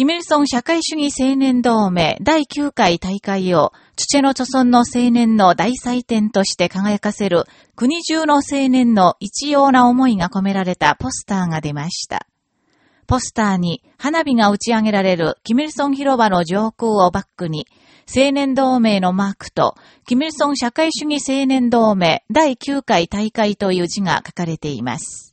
キミルソン社会主義青年同盟第9回大会を、土の著村の青年の大祭典として輝かせる国中の青年の一様な思いが込められたポスターが出ました。ポスターに花火が打ち上げられるキミルソン広場の上空をバックに、青年同盟のマークと、キミルソン社会主義青年同盟第9回大会という字が書かれています。